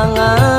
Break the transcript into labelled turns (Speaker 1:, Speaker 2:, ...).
Speaker 1: 啊。